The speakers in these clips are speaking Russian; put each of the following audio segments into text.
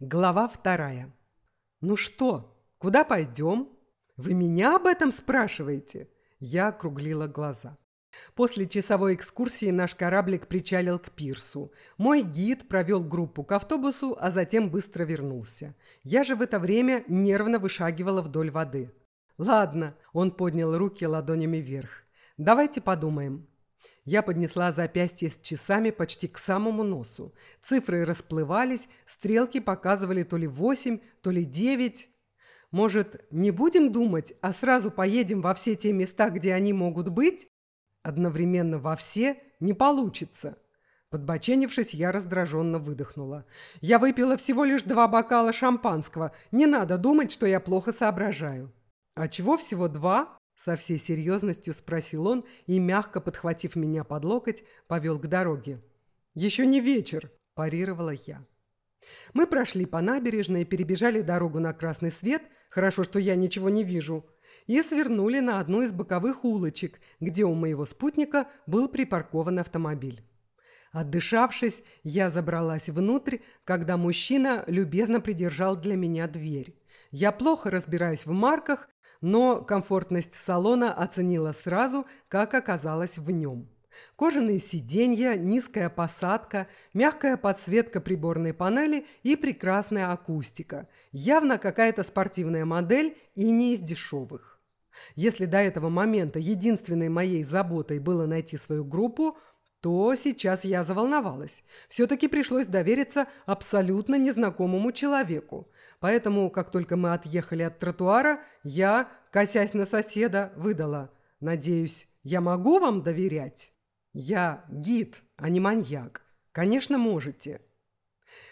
Глава вторая. «Ну что, куда пойдем? Вы меня об этом спрашиваете?» Я округлила глаза. После часовой экскурсии наш кораблик причалил к пирсу. Мой гид провел группу к автобусу, а затем быстро вернулся. Я же в это время нервно вышагивала вдоль воды. «Ладно», – он поднял руки ладонями вверх. «Давайте подумаем. Я поднесла запястье с часами почти к самому носу. Цифры расплывались, стрелки показывали то ли восемь, то ли девять. Может, не будем думать, а сразу поедем во все те места, где они могут быть? Одновременно во все не получится. Подбоченившись, я раздраженно выдохнула. Я выпила всего лишь два бокала шампанского. Не надо думать, что я плохо соображаю. А чего всего два? Со всей серьезностью спросил он и, мягко подхватив меня под локоть, повел к дороге. «Еще не вечер», – парировала я. Мы прошли по набережной, перебежали дорогу на красный свет, хорошо, что я ничего не вижу, и свернули на одну из боковых улочек, где у моего спутника был припаркован автомобиль. Отдышавшись, я забралась внутрь, когда мужчина любезно придержал для меня дверь. Я плохо разбираюсь в марках, но комфортность салона оценила сразу, как оказалось в нем. Кожаные сиденья, низкая посадка, мягкая подсветка приборной панели и прекрасная акустика. Явно какая-то спортивная модель и не из дешевых. Если до этого момента единственной моей заботой было найти свою группу, то сейчас я заволновалась. Все-таки пришлось довериться абсолютно незнакомому человеку. Поэтому, как только мы отъехали от тротуара, я, косясь на соседа, выдала. «Надеюсь, я могу вам доверять?» «Я гид, а не маньяк. Конечно, можете».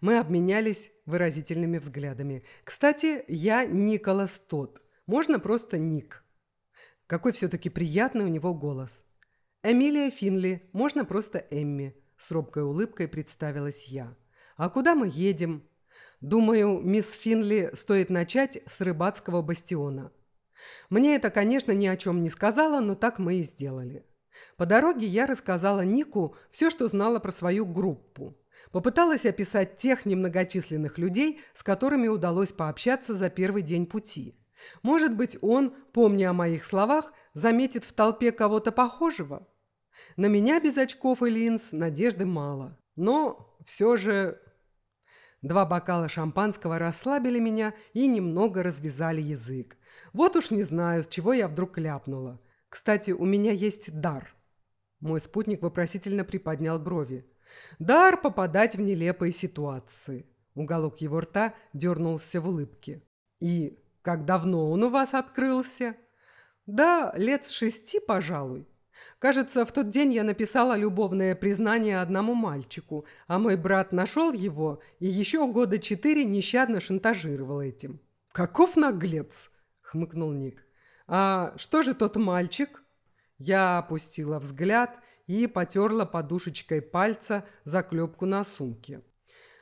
Мы обменялись выразительными взглядами. «Кстати, я Николас Тот. Можно просто Ник». Какой все-таки приятный у него голос. «Эмилия Финли. Можно просто Эмми», – с робкой улыбкой представилась я. «А куда мы едем?» Думаю, мисс Финли стоит начать с рыбацкого бастиона. Мне это, конечно, ни о чем не сказала, но так мы и сделали. По дороге я рассказала Нику все, что знала про свою группу. Попыталась описать тех немногочисленных людей, с которыми удалось пообщаться за первый день пути. Может быть, он, помня о моих словах, заметит в толпе кого-то похожего? На меня без очков и линз надежды мало. Но все же Два бокала шампанского расслабили меня и немного развязали язык. Вот уж не знаю, с чего я вдруг ляпнула. Кстати, у меня есть дар. Мой спутник вопросительно приподнял брови. Дар попадать в нелепые ситуации. Уголок его рта дернулся в улыбке. И как давно он у вас открылся? Да, лет с шести, пожалуй. Кажется, в тот день я написала любовное признание одному мальчику, а мой брат нашел его и еще года четыре нещадно шантажировал этим. «Каков наглец!» — хмыкнул Ник. «А что же тот мальчик?» Я опустила взгляд и потерла подушечкой пальца заклепку на сумке.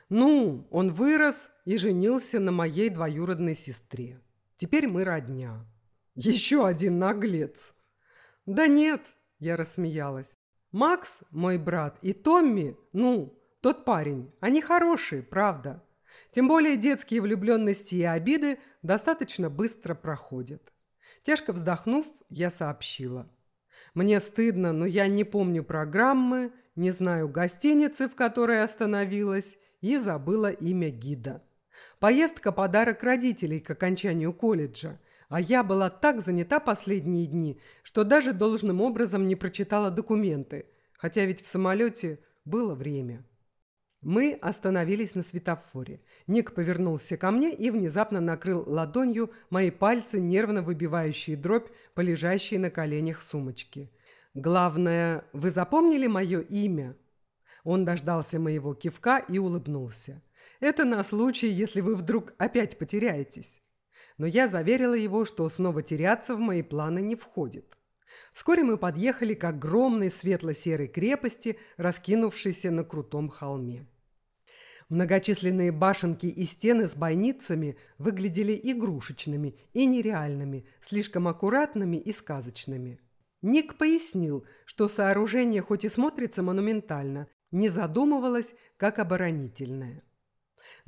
«Ну, он вырос и женился на моей двоюродной сестре. Теперь мы родня». «Еще один наглец!» «Да нет, я рассмеялась. «Макс, мой брат, и Томми, ну, тот парень, они хорошие, правда. Тем более детские влюбленности и обиды достаточно быстро проходят». Тяжко вздохнув, я сообщила. «Мне стыдно, но я не помню программы, не знаю гостиницы, в которой остановилась, и забыла имя гида. Поездка – подарок родителей к окончанию колледжа – а я была так занята последние дни, что даже должным образом не прочитала документы, хотя ведь в самолете было время. Мы остановились на светофоре. Ник повернулся ко мне и внезапно накрыл ладонью мои пальцы, нервно выбивающие дробь по лежащей на коленях сумочке. «Главное, вы запомнили мое имя?» Он дождался моего кивка и улыбнулся. «Это на случай, если вы вдруг опять потеряетесь» но я заверила его, что снова теряться в мои планы не входит. Вскоре мы подъехали к огромной светло-серой крепости, раскинувшейся на крутом холме. Многочисленные башенки и стены с бойницами выглядели игрушечными и нереальными, слишком аккуратными и сказочными. Ник пояснил, что сооружение хоть и смотрится монументально, не задумывалось как оборонительное.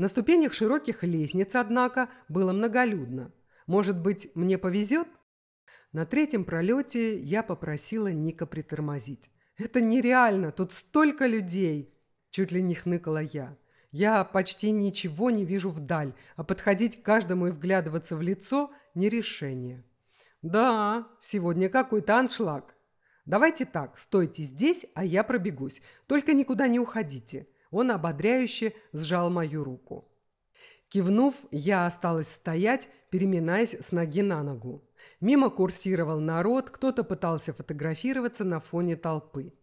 На ступенях широких лестниц, однако, было многолюдно. Может быть, мне повезет? На третьем пролете я попросила Ника притормозить. «Это нереально, тут столько людей!» Чуть ли не хныкала я. Я почти ничего не вижу вдаль, а подходить к каждому и вглядываться в лицо – не решение. «Да, сегодня какой-то аншлаг. Давайте так, стойте здесь, а я пробегусь. Только никуда не уходите». Он ободряюще сжал мою руку. Кивнув, я осталась стоять, переминаясь с ноги на ногу. Мимо курсировал народ, кто-то пытался фотографироваться на фоне толпы.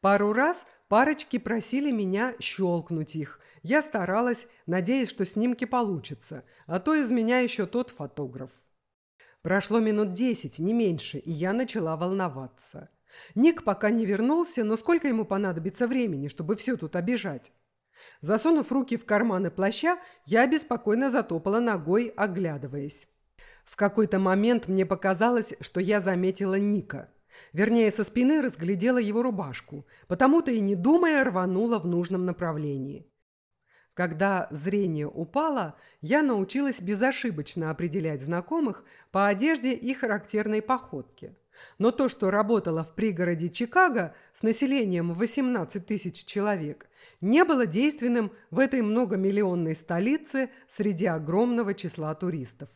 Пару раз парочки просили меня щелкнуть их. Я старалась, надеясь, что снимки получатся, а то из меня еще тот фотограф. Прошло минут десять, не меньше, и я начала волноваться. Ник пока не вернулся, но сколько ему понадобится времени, чтобы все тут обижать? Засунув руки в карманы плаща, я беспокойно затопала ногой, оглядываясь. В какой-то момент мне показалось, что я заметила Ника. Вернее, со спины разглядела его рубашку, потому-то и не думая рванула в нужном направлении. Когда зрение упало, я научилась безошибочно определять знакомых по одежде и характерной походке. Но то, что работало в пригороде Чикаго с населением в 18 тысяч человек, не было действенным в этой многомиллионной столице среди огромного числа туристов.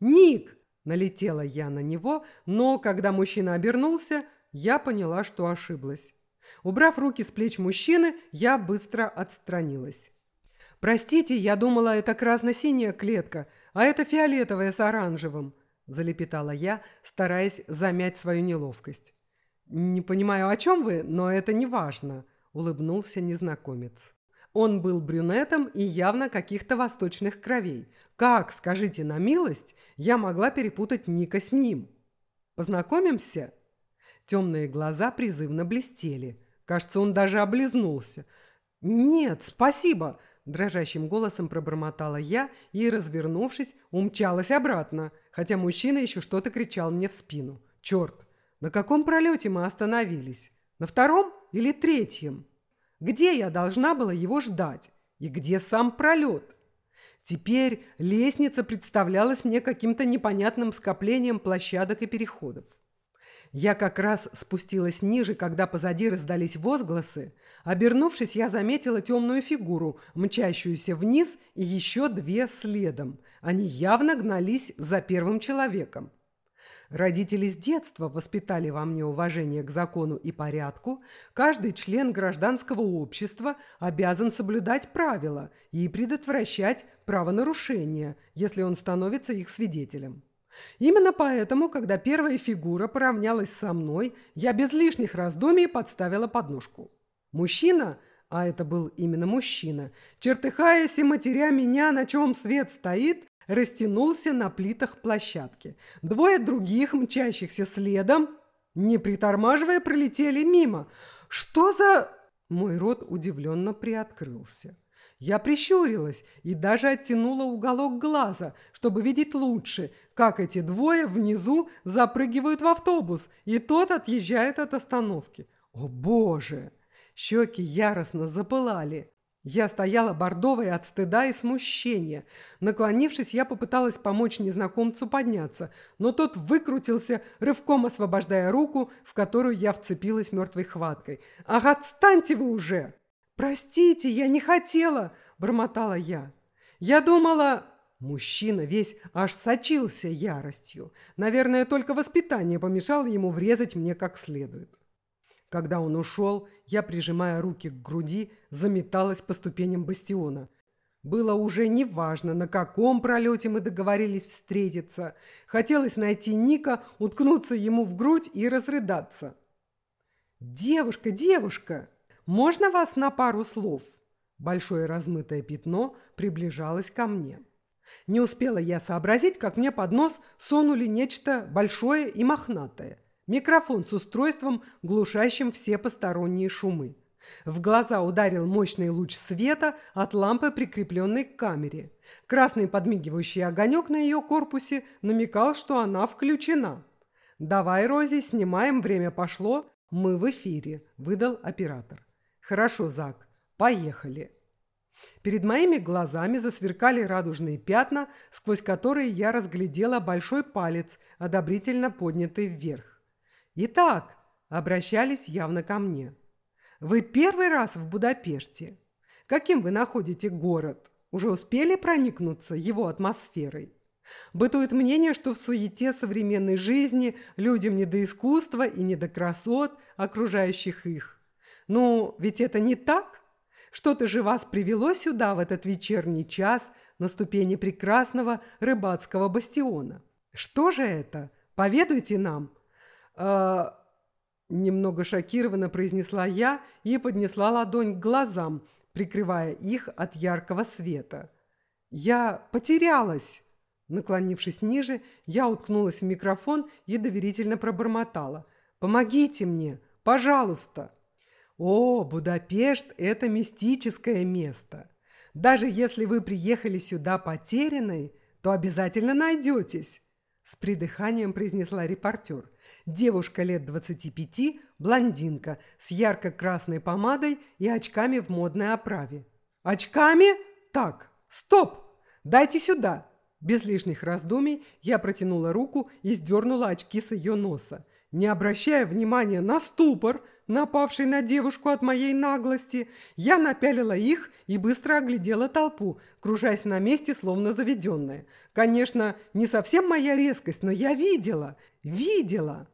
«Ник!» – налетела я на него, но когда мужчина обернулся, я поняла, что ошиблась. Убрав руки с плеч мужчины, я быстро отстранилась. «Простите, я думала, это красно-синяя клетка, а это фиолетовая с оранжевым», – залепетала я, стараясь замять свою неловкость. «Не понимаю, о чем вы, но это не важно», – улыбнулся незнакомец. Он был брюнетом и явно каких-то восточных кровей. Как, скажите на милость, я могла перепутать Ника с ним? Познакомимся?» Темные глаза призывно блестели. Кажется, он даже облизнулся. «Нет, спасибо!» – дрожащим голосом пробормотала я и, развернувшись, умчалась обратно, хотя мужчина еще что-то кричал мне в спину. «Черт! На каком пролете мы остановились? На втором или третьем?» Где я должна была его ждать? И где сам пролет? Теперь лестница представлялась мне каким-то непонятным скоплением площадок и переходов. Я как раз спустилась ниже, когда позади раздались возгласы. Обернувшись, я заметила темную фигуру, мчащуюся вниз, и еще две следом. Они явно гнались за первым человеком. Родители с детства воспитали во мне уважение к закону и порядку. Каждый член гражданского общества обязан соблюдать правила и предотвращать правонарушения, если он становится их свидетелем. Именно поэтому, когда первая фигура поравнялась со мной, я без лишних раздумий подставила подножку. Мужчина, а это был именно мужчина, чертыхаясь и матеря меня, на чем свет стоит, растянулся на плитах площадки. Двое других, мчащихся следом, не притормаживая, пролетели мимо. «Что за...» Мой рот удивленно приоткрылся. Я прищурилась и даже оттянула уголок глаза, чтобы видеть лучше, как эти двое внизу запрыгивают в автобус, и тот отъезжает от остановки. О боже! Щеки яростно запылали. Я стояла бордовая от стыда и смущения. Наклонившись, я попыталась помочь незнакомцу подняться, но тот выкрутился, рывком освобождая руку, в которую я вцепилась мертвой хваткой. «Ах, отстаньте вы уже!» «Простите, я не хотела!» – бормотала я. «Я думала...» Мужчина весь аж сочился яростью. Наверное, только воспитание помешало ему врезать мне как следует. Когда он ушел, я, прижимая руки к груди, заметалась по ступеням бастиона. Было уже неважно, на каком пролете мы договорились встретиться. Хотелось найти Ника, уткнуться ему в грудь и разрыдаться. «Девушка, девушка, можно вас на пару слов?» Большое размытое пятно приближалось ко мне. Не успела я сообразить, как мне под нос сунули нечто большое и мохнатое. Микрофон с устройством, глушащим все посторонние шумы. В глаза ударил мощный луч света от лампы, прикрепленной к камере. Красный подмигивающий огонек на ее корпусе намекал, что она включена. «Давай, Рози, снимаем, время пошло, мы в эфире», – выдал оператор. «Хорошо, Зак, поехали». Перед моими глазами засверкали радужные пятна, сквозь которые я разглядела большой палец, одобрительно поднятый вверх. «Итак», — обращались явно ко мне, — «вы первый раз в Будапеште? Каким вы находите город? Уже успели проникнуться его атмосферой?» Бытует мнение, что в суете современной жизни людям не до искусства и не до красот, окружающих их. Ну, ведь это не так? Что-то же вас привело сюда в этот вечерний час на ступени прекрасного рыбацкого бастиона. Что же это? Поведайте нам. Э, немного шокированно произнесла я и поднесла ладонь к глазам, прикрывая их от яркого света. Я потерялась. Наклонившись ниже, я уткнулась в микрофон и доверительно пробормотала. «Помогите мне, пожалуйста!» «О, Будапешт – это мистическое место! Даже если вы приехали сюда потерянной, то обязательно найдетесь!» С придыханием произнесла репортер. Девушка лет 25, блондинка, с ярко-красной помадой и очками в модной оправе. «Очками? Так, стоп! Дайте сюда!» Без лишних раздумий я протянула руку и сдернула очки с ее носа. Не обращая внимания на ступор, напавший на девушку от моей наглости, я напялила их и быстро оглядела толпу, кружась на месте, словно заведенная. Конечно, не совсем моя резкость, но я видела, видела.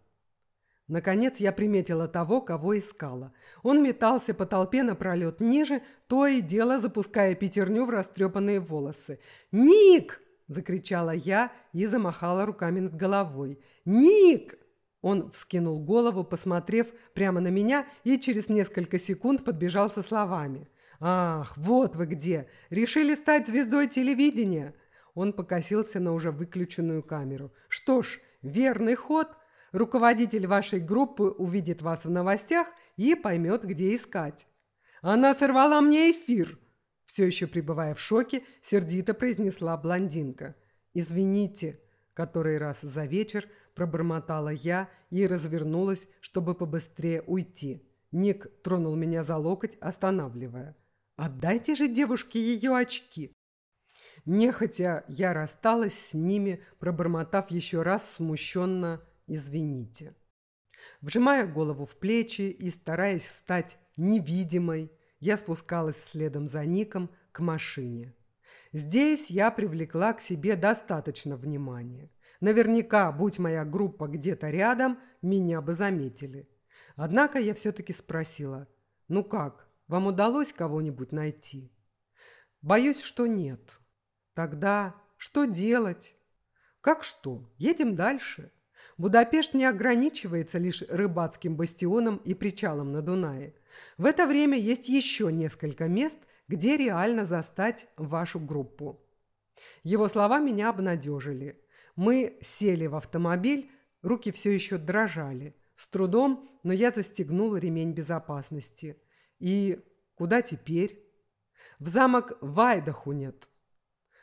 Наконец я приметила того, кого искала. Он метался по толпе напролет ниже, то и дело запуская пятерню в растрепанные волосы. «Ник!» закричала я и замахала руками над головой. «Ник!» Он вскинул голову, посмотрев прямо на меня, и через несколько секунд подбежал со словами. «Ах, вот вы где! Решили стать звездой телевидения!» Он покосился на уже выключенную камеру. «Что ж, верный ход. Руководитель вашей группы увидит вас в новостях и поймет, где искать». «Она сорвала мне эфир!» Все еще пребывая в шоке, сердито произнесла блондинка. «Извините», — который раз за вечер пробормотала я и развернулась, чтобы побыстрее уйти. Ник тронул меня за локоть, останавливая. «Отдайте же девушке ее очки!» Нехотя я рассталась с ними, пробормотав еще раз смущенно «извините». Вжимая голову в плечи и стараясь стать невидимой, я спускалась следом за Ником к машине. Здесь я привлекла к себе достаточно внимания. Наверняка, будь моя группа где-то рядом, меня бы заметили. Однако я все-таки спросила, «Ну как, вам удалось кого-нибудь найти?» «Боюсь, что нет». «Тогда что делать?» «Как что? Едем дальше». Будапешт не ограничивается лишь рыбацким бастионом и причалом на Дунае. В это время есть еще несколько мест, где реально застать вашу группу. Его слова меня обнадежили. Мы сели в автомобиль, руки все еще дрожали. С трудом, но я застегнула ремень безопасности. И куда теперь? В замок Вайдаху нет.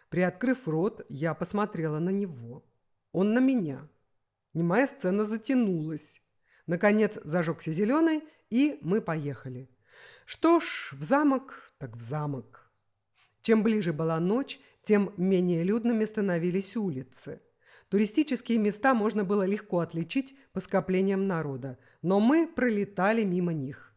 Приоткрыв рот, я посмотрела на него. Он на меня. Немая сцена затянулась. Наконец зажегся зеленый, и мы поехали. Что ж, в замок, так в замок. Чем ближе была ночь, тем менее людными становились улицы. Туристические места можно было легко отличить по скоплениям народа, но мы пролетали мимо них.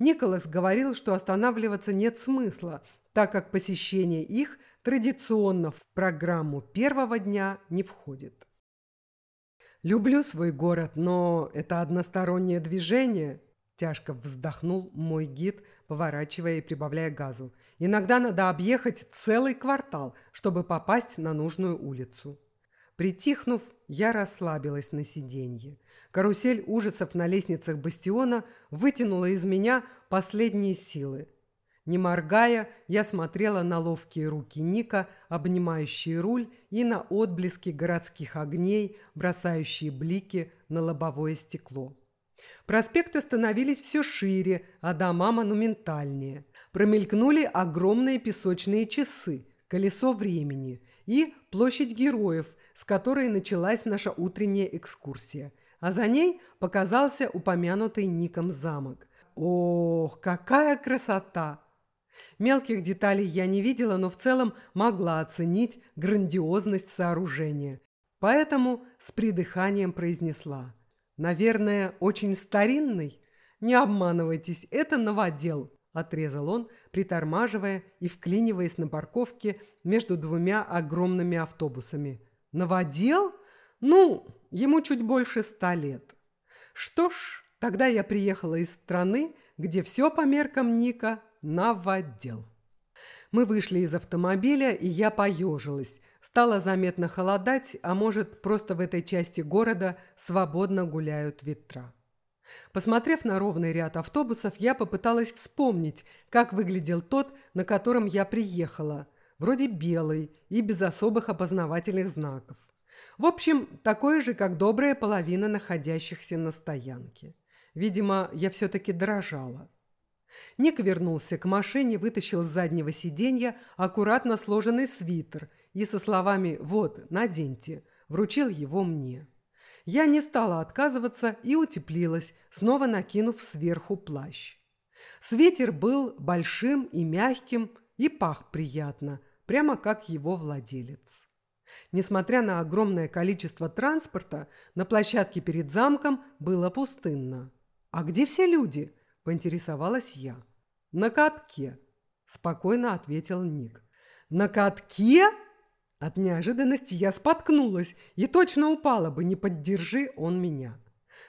Николас говорил, что останавливаться нет смысла, так как посещение их традиционно в программу первого дня не входит. «Люблю свой город, но это одностороннее движение», – тяжко вздохнул мой гид, поворачивая и прибавляя газу. «Иногда надо объехать целый квартал, чтобы попасть на нужную улицу». Притихнув, я расслабилась на сиденье. Карусель ужасов на лестницах бастиона вытянула из меня последние силы – не моргая, я смотрела на ловкие руки Ника, обнимающие руль, и на отблески городских огней, бросающие блики на лобовое стекло. Проспекты становились все шире, а дома монументальнее. Промелькнули огромные песочные часы, колесо времени и площадь героев, с которой началась наша утренняя экскурсия. А за ней показался упомянутый Ником замок. Ох, какая красота! Мелких деталей я не видела, но в целом могла оценить грандиозность сооружения. Поэтому с придыханием произнесла. «Наверное, очень старинный? Не обманывайтесь, это новодел», – отрезал он, притормаживая и вклиниваясь на парковке между двумя огромными автобусами. «Новодел? Ну, ему чуть больше ста лет». Что ж, тогда я приехала из страны, где все по меркам Ника новодел. Мы вышли из автомобиля, и я поежилась. Стало заметно холодать, а может, просто в этой части города свободно гуляют ветра. Посмотрев на ровный ряд автобусов, я попыталась вспомнить, как выглядел тот, на котором я приехала. Вроде белый и без особых опознавательных знаков. В общем, такой же, как добрая половина находящихся на стоянке. Видимо, я все-таки дрожала. Ник вернулся к машине, вытащил с заднего сиденья аккуратно сложенный свитер и со словами «Вот, наденьте», вручил его мне. Я не стала отказываться и утеплилась, снова накинув сверху плащ. Свитер был большим и мягким и пах приятно, прямо как его владелец. Несмотря на огромное количество транспорта, на площадке перед замком было пустынно. «А где все люди?» – поинтересовалась я. «На катке», – спокойно ответил Ник. «На катке?» От неожиданности я споткнулась и точно упала бы, не поддержи он меня.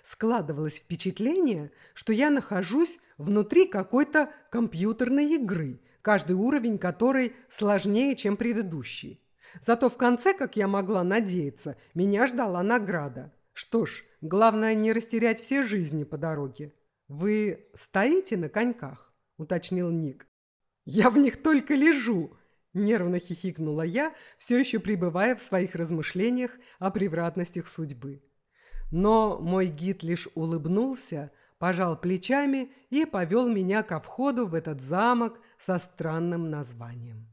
Складывалось впечатление, что я нахожусь внутри какой-то компьютерной игры, каждый уровень которой сложнее, чем предыдущий. Зато в конце, как я могла надеяться, меня ждала награда. Что ж, главное не растерять все жизни по дороге. «Вы стоите на коньках?» – уточнил Ник. «Я в них только лежу!» – нервно хихикнула я, все еще пребывая в своих размышлениях о превратностях судьбы. Но мой гид лишь улыбнулся, пожал плечами и повел меня ко входу в этот замок со странным названием.